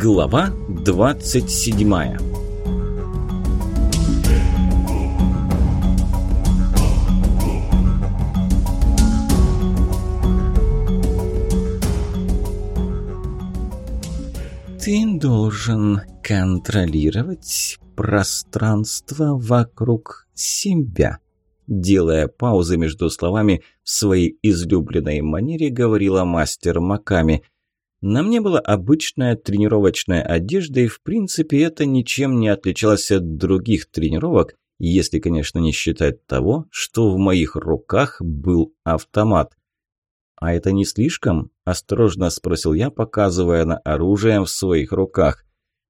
Глава 27 Ты должен контролировать пространство вокруг себя. Делая паузы между словами в своей излюбленной манере, говорила мастер Маками – на мне была обычная тренировочная одежда, и в принципе это ничем не отличалось от других тренировок, если, конечно, не считать того, что в моих руках был автомат. «А это не слишком?» – осторожно спросил я, показывая на оружие в своих руках.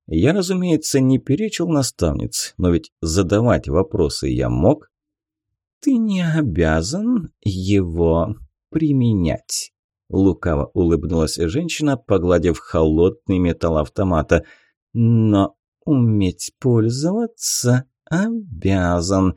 Я, разумеется, не перечил наставнице, но ведь задавать вопросы я мог. «Ты не обязан его применять». Лукаво улыбнулась женщина, погладив холодный металл автомата. «Но уметь пользоваться обязан.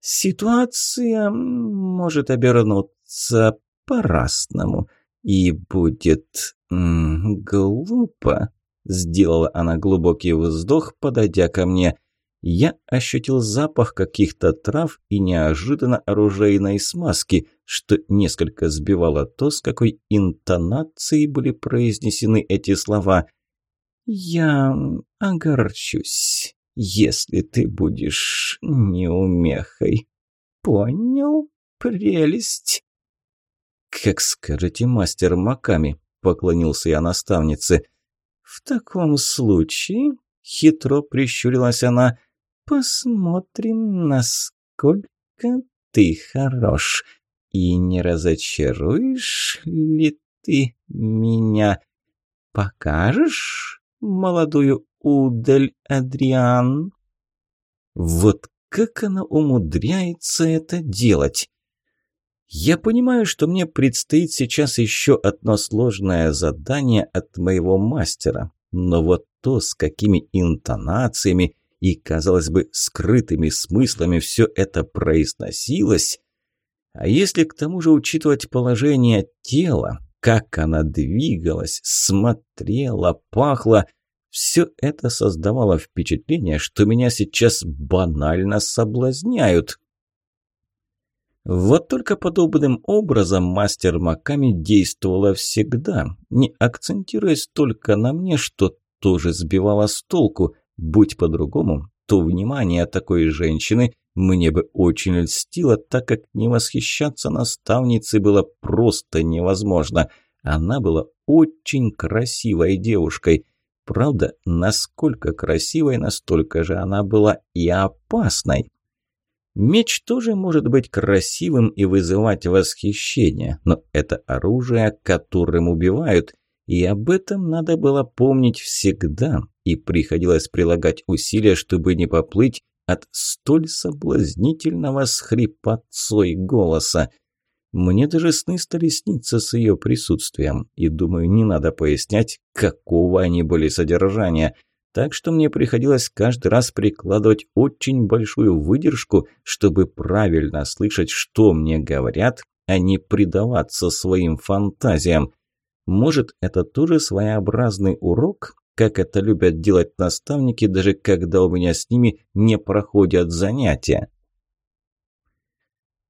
Ситуация может обернуться по-разному. И будет глупо». Сделала она глубокий вздох, подойдя ко мне. Я ощутил запах каких-то трав и неожиданно оружейной смазки, что несколько сбивало то, с какой интонацией были произнесены эти слова. «Я огорчусь, если ты будешь неумехой. Понял? Прелесть!» «Как скажете, мастер Маками», — поклонился я наставнице. «В таком случае...» — хитро прищурилась она — Посмотрим, насколько ты хорош. И не разочаруешь ли ты меня? Покажешь молодую удаль, Адриан? Вот как она умудряется это делать? Я понимаю, что мне предстоит сейчас еще одно сложное задание от моего мастера, но вот то, с какими интонациями и, казалось бы, скрытыми смыслами все это произносилось. А если к тому же учитывать положение тела, как она двигалась, смотрела, пахла, все это создавало впечатление, что меня сейчас банально соблазняют. Вот только подобным образом мастер Маками действовала всегда, не акцентируясь только на мне, что тоже сбивало с толку – Будь по-другому, то внимание такой женщины мне бы очень льстило, так как не восхищаться наставницей было просто невозможно. Она была очень красивой девушкой. Правда, насколько красивой, настолько же она была и опасной. Меч тоже может быть красивым и вызывать восхищение, но это оружие, которым убивают, и об этом надо было помнить всегда, и приходилось прилагать усилия, чтобы не поплыть от столь соблазнительного с хрипотцой голоса. Мне даже сны стали сниться с ее присутствием, и, думаю, не надо пояснять, какого они были содержания. Так что мне приходилось каждый раз прикладывать очень большую выдержку, чтобы правильно слышать, что мне говорят, а не предаваться своим фантазиям. Может, это тоже своеобразный урок, как это любят делать наставники, даже когда у меня с ними не проходят занятия.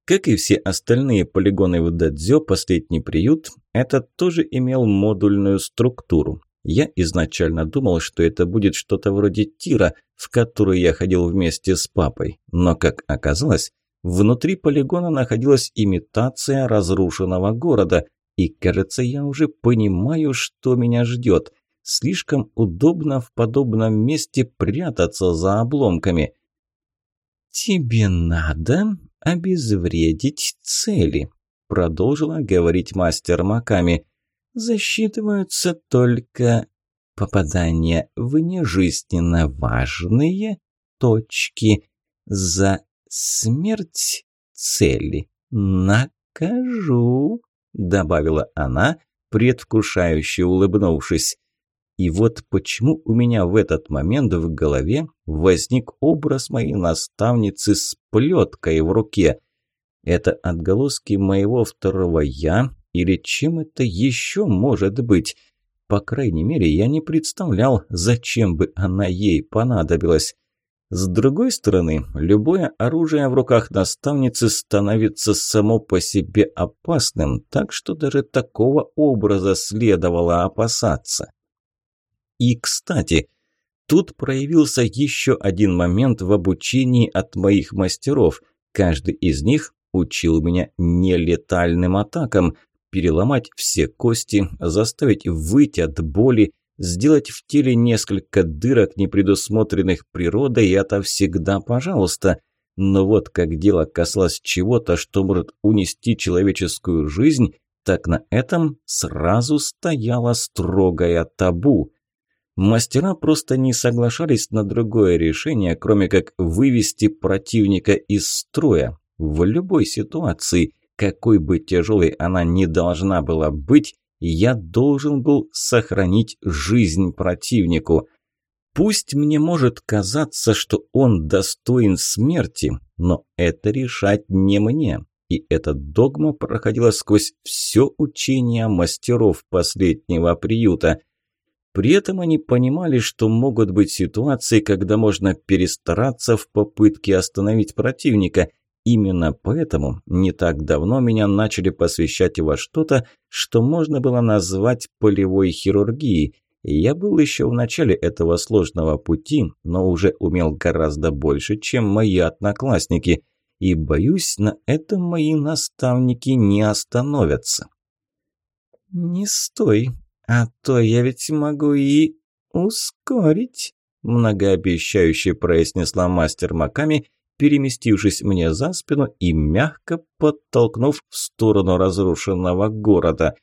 Как и все остальные полигоны в Дадзё, последний приют, этот тоже имел модульную структуру. Я изначально думал, что это будет что-то вроде тира, в который я ходил вместе с папой. Но, как оказалось, внутри полигона находилась имитация разрушенного города, и, кажется, я уже понимаю, что меня ждет – Слишком удобно в подобном месте прятаться за обломками. «Тебе надо обезвредить цели», – продолжила говорить мастер Маками. «Засчитываются только попадания в нежизненно важные точки. За смерть цели накажу», – добавила она, предвкушающе улыбнувшись. И вот почему у меня в этот момент в голове возник образ моей наставницы с плеткой в руке. Это отголоски моего второго «я» или чем это еще может быть? По крайней мере, я не представлял, зачем бы она ей понадобилась. С другой стороны, любое оружие в руках наставницы становится само по себе опасным, так что даже такого образа следовало опасаться. И, кстати, тут проявился еще один момент в обучении от моих мастеров. Каждый из них учил меня нелетальным атакам, переломать все кости, заставить выйти от боли, Сделать в теле несколько дырок, не предусмотренных природой, это всегда пожалуйста. Но вот как дело касалось чего-то, что может унести человеческую жизнь, так на этом сразу стояло строгое табу. Мастера просто не соглашались на другое решение, кроме как вывести противника из строя. В любой ситуации, какой бы тяжелой она ни должна была быть, я должен был сохранить жизнь противнику. Пусть мне может казаться, что он достоин смерти, но это решать не мне. И эта догма проходила сквозь все учение мастеров последнего приюта. При этом они понимали, что могут быть ситуации, когда можно перестараться в попытке остановить противника – Именно поэтому не так давно меня начали посвящать во что-то, что можно было назвать полевой хирургией. Я был еще в начале этого сложного пути, но уже умел гораздо больше, чем мои одноклассники. И, боюсь, на этом мои наставники не остановятся. «Не стой, а то я ведь могу и ускорить», многообещающе произнесла мастер Маками переместившись мне за спину и мягко подтолкнув в сторону разрушенного города.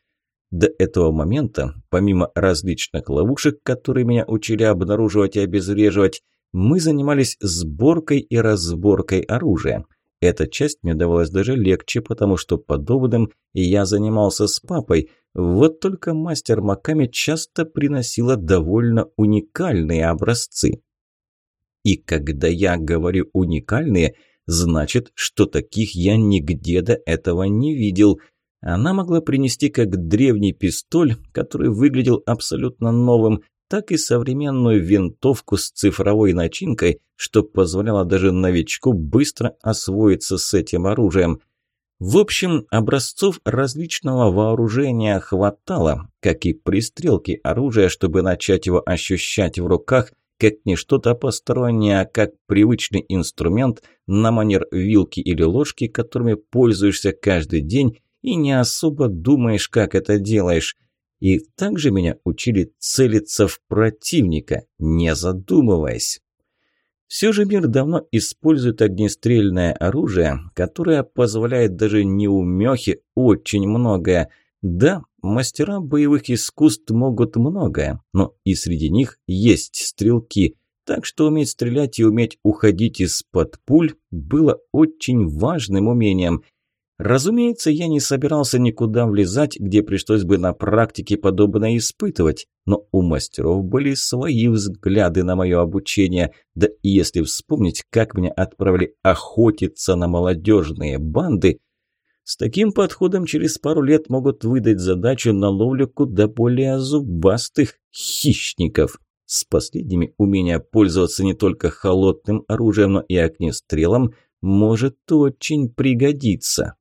До этого момента, помимо различных ловушек, которые меня учили обнаруживать и обезвреживать, мы занимались сборкой и разборкой оружия. Эта часть мне давалась даже легче, потому что подобным я занимался с папой. Вот только мастер Маками часто приносила довольно уникальные образцы. И когда я говорю уникальные, значит, что таких я нигде до этого не видел. Она могла принести как древний пистоль, который выглядел абсолютно новым, так и современную винтовку с цифровой начинкой, что позволяло даже новичку быстро освоиться с этим оружием. В общем, образцов различного вооружения хватало, как и пристрелки оружия, чтобы начать его ощущать в руках как не что-то постороннее, а как привычный инструмент на манер вилки или ложки, которыми пользуешься каждый день и не особо думаешь, как это делаешь. И также меня учили целиться в противника, не задумываясь. Все же мир давно использует огнестрельное оружие, которое позволяет даже неумехе очень многое. Да, Мастера боевых искусств могут многое, но и среди них есть стрелки. Так что уметь стрелять и уметь уходить из-под пуль было очень важным умением. Разумеется, я не собирался никуда влезать, где пришлось бы на практике подобное испытывать, но у мастеров были свои взгляды на мое обучение, да и если вспомнить, как меня отправили охотиться на молодежные банды – с таким подходом через пару лет могут выдать задачу на ловлю куда более зубастых хищников. С последними умение пользоваться не только холодным оружием, но и огнестрелом может очень пригодиться.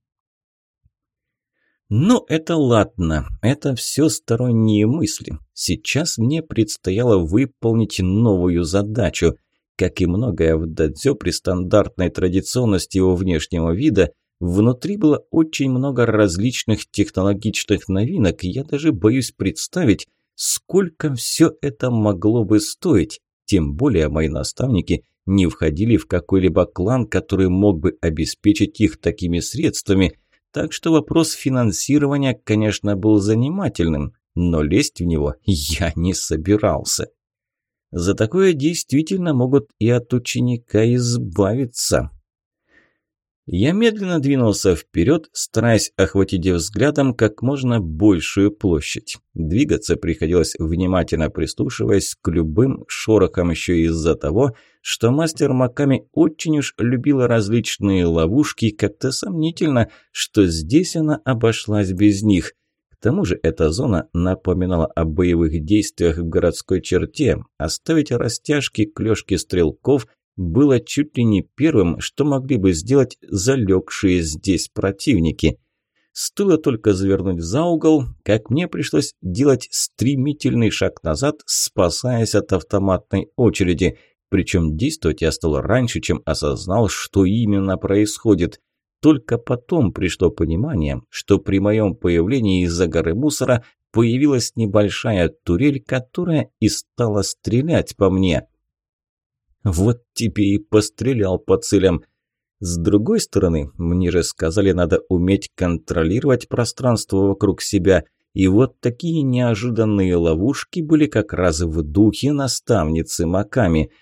Но это ладно, это все сторонние мысли. Сейчас мне предстояло выполнить новую задачу. Как и многое в дадзё при стандартной традиционности его внешнего вида, Внутри было очень много различных технологичных новинок, и я даже боюсь представить, сколько все это могло бы стоить. Тем более мои наставники не входили в какой-либо клан, который мог бы обеспечить их такими средствами. Так что вопрос финансирования, конечно, был занимательным, но лезть в него я не собирался. За такое действительно могут и от ученика избавиться. Я медленно двинулся вперед, стараясь охватить взглядом как можно большую площадь. Двигаться приходилось внимательно прислушиваясь к любым шорохам еще из-за того, что мастер Маками очень уж любила различные ловушки, как-то сомнительно, что здесь она обошлась без них. К тому же эта зона напоминала о боевых действиях в городской черте. Оставить растяжки, клёшки стрелков было чуть ли не первым, что могли бы сделать залегшие здесь противники. Стоило только завернуть за угол, как мне пришлось делать стремительный шаг назад, спасаясь от автоматной очереди. Причем действовать я стал раньше, чем осознал, что именно происходит. Только потом пришло понимание, что при моем появлении из-за горы мусора появилась небольшая турель, которая и стала стрелять по мне. Вот тебе и пострелял по целям. С другой стороны, мне же сказали, надо уметь контролировать пространство вокруг себя, и вот такие неожиданные ловушки были как раз в духе наставницы Маками –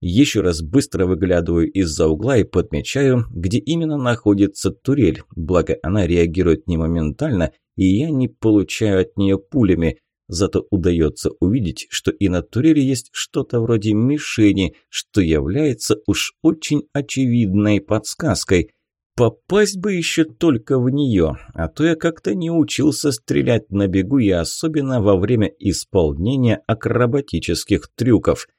еще раз быстро выглядываю из-за угла и подмечаю, где именно находится турель, благо она реагирует не моментально, и я не получаю от нее пулями. Зато удается увидеть, что и на турели есть что-то вроде мишени, что является уж очень очевидной подсказкой. Попасть бы еще только в нее, а то я как-то не учился стрелять на бегу и особенно во время исполнения акробатических трюков –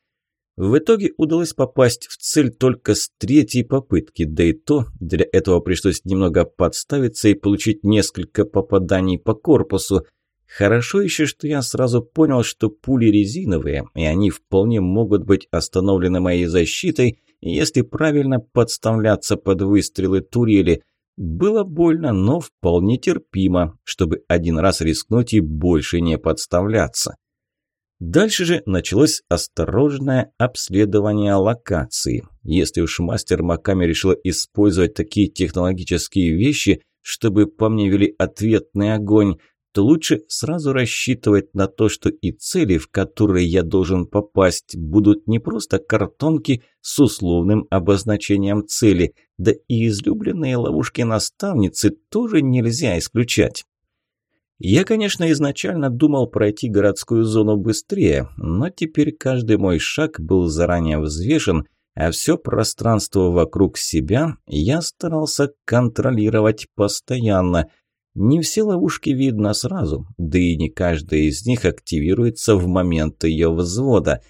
в итоге удалось попасть в цель только с третьей попытки, да и то для этого пришлось немного подставиться и получить несколько попаданий по корпусу. Хорошо еще, что я сразу понял, что пули резиновые, и они вполне могут быть остановлены моей защитой, если правильно подставляться под выстрелы турели. Было больно, но вполне терпимо, чтобы один раз рискнуть и больше не подставляться. Дальше же началось осторожное обследование локации. Если уж мастер Маками решила использовать такие технологические вещи, чтобы по мне вели ответный огонь, то лучше сразу рассчитывать на то, что и цели, в которые я должен попасть, будут не просто картонки с условным обозначением цели, да и излюбленные ловушки наставницы тоже нельзя исключать. Я, конечно, изначально думал пройти городскую зону быстрее, но теперь каждый мой шаг был заранее взвешен, а все пространство вокруг себя я старался контролировать постоянно. Не все ловушки видно сразу, да и не каждая из них активируется в момент ее взвода.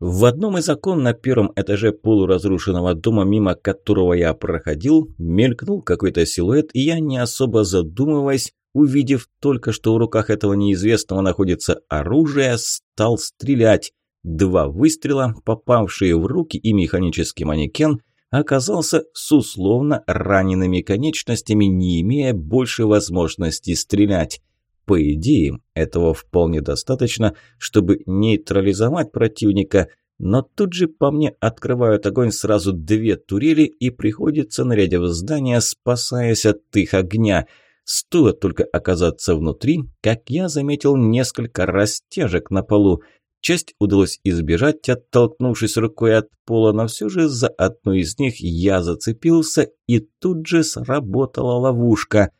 В одном из окон на первом этаже полуразрушенного дома, мимо которого я проходил, мелькнул какой-то силуэт, и я, не особо задумываясь, увидев только, что в руках этого неизвестного находится оружие, стал стрелять. Два выстрела, попавшие в руки и механический манекен, оказался с условно ранеными конечностями, не имея больше возможности стрелять. По идее, этого вполне достаточно, чтобы нейтрализовать противника, но тут же по мне открывают огонь сразу две турели и приходится, нарядив здание, спасаясь от их огня – Стоило только оказаться внутри, как я заметил несколько растяжек на полу. Часть удалось избежать, оттолкнувшись рукой от пола, но все же за одну из них я зацепился, и тут же сработала ловушка.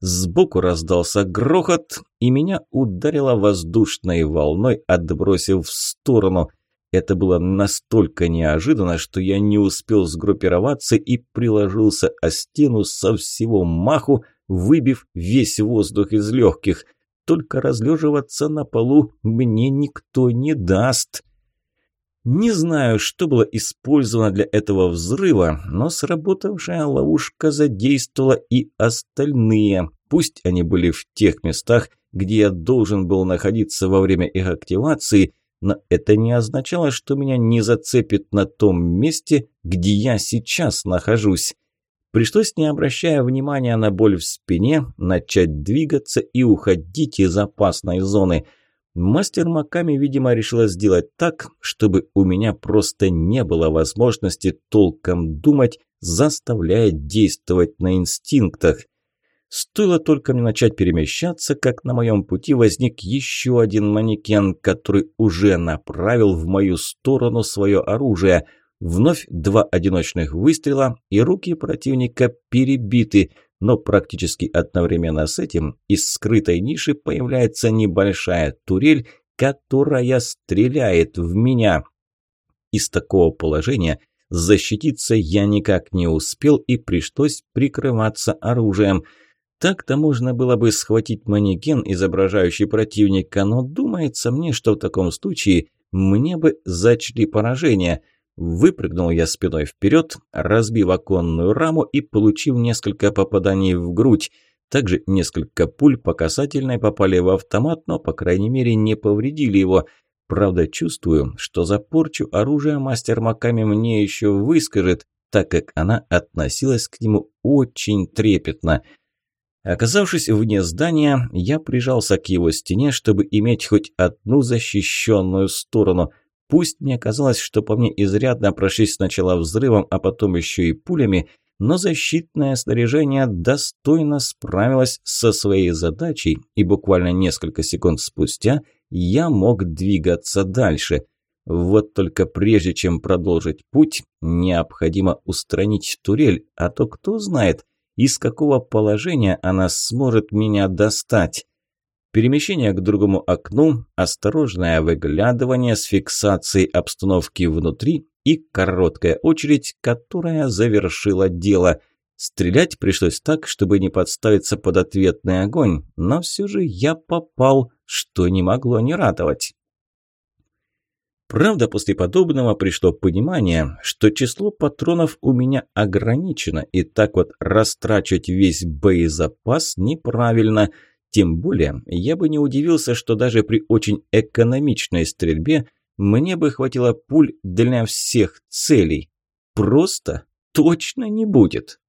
Сбоку раздался грохот, и меня ударило воздушной волной, отбросив в сторону. Это было настолько неожиданно, что я не успел сгруппироваться и приложился о стену со всего маху, выбив весь воздух из легких. Только разлеживаться на полу мне никто не даст. Не знаю, что было использовано для этого взрыва, но сработавшая ловушка задействовала и остальные. Пусть они были в тех местах, где я должен был находиться во время их активации, но это не означало, что меня не зацепит на том месте, где я сейчас нахожусь. Пришлось, не обращая внимания на боль в спине, начать двигаться и уходить из опасной зоны. Мастер Маками, видимо, решила сделать так, чтобы у меня просто не было возможности толком думать, заставляя действовать на инстинктах. Стоило только мне начать перемещаться, как на моем пути возник еще один манекен, который уже направил в мою сторону свое оружие – Вновь два одиночных выстрела, и руки противника перебиты, но практически одновременно с этим из скрытой ниши появляется небольшая турель, которая стреляет в меня. Из такого положения защититься я никак не успел и пришлось прикрываться оружием. Так-то можно было бы схватить манекен, изображающий противника, но думается мне, что в таком случае мне бы зачли поражение. Выпрыгнул я спиной вперед, разбив оконную раму и получив несколько попаданий в грудь. Также несколько пуль по касательной попали в автомат, но, по крайней мере, не повредили его. Правда, чувствую, что за порчу оружия мастер Маками мне еще выскажет, так как она относилась к нему очень трепетно. Оказавшись вне здания, я прижался к его стене, чтобы иметь хоть одну защищенную сторону. Пусть мне казалось, что по мне изрядно прошлись сначала взрывом, а потом еще и пулями, но защитное снаряжение достойно справилось со своей задачей, и буквально несколько секунд спустя я мог двигаться дальше. Вот только прежде чем продолжить путь, необходимо устранить турель, а то кто знает – из какого положения она сможет меня достать. Перемещение к другому окну, осторожное выглядывание с фиксацией обстановки внутри и короткая очередь, которая завершила дело. Стрелять пришлось так, чтобы не подставиться под ответный огонь, но все же я попал, что не могло не радовать. Правда, после подобного пришло понимание, что число патронов у меня ограничено, и так вот растрачивать весь боезапас неправильно. Тем более, я бы не удивился, что даже при очень экономичной стрельбе мне бы хватило пуль для всех целей. Просто точно не будет.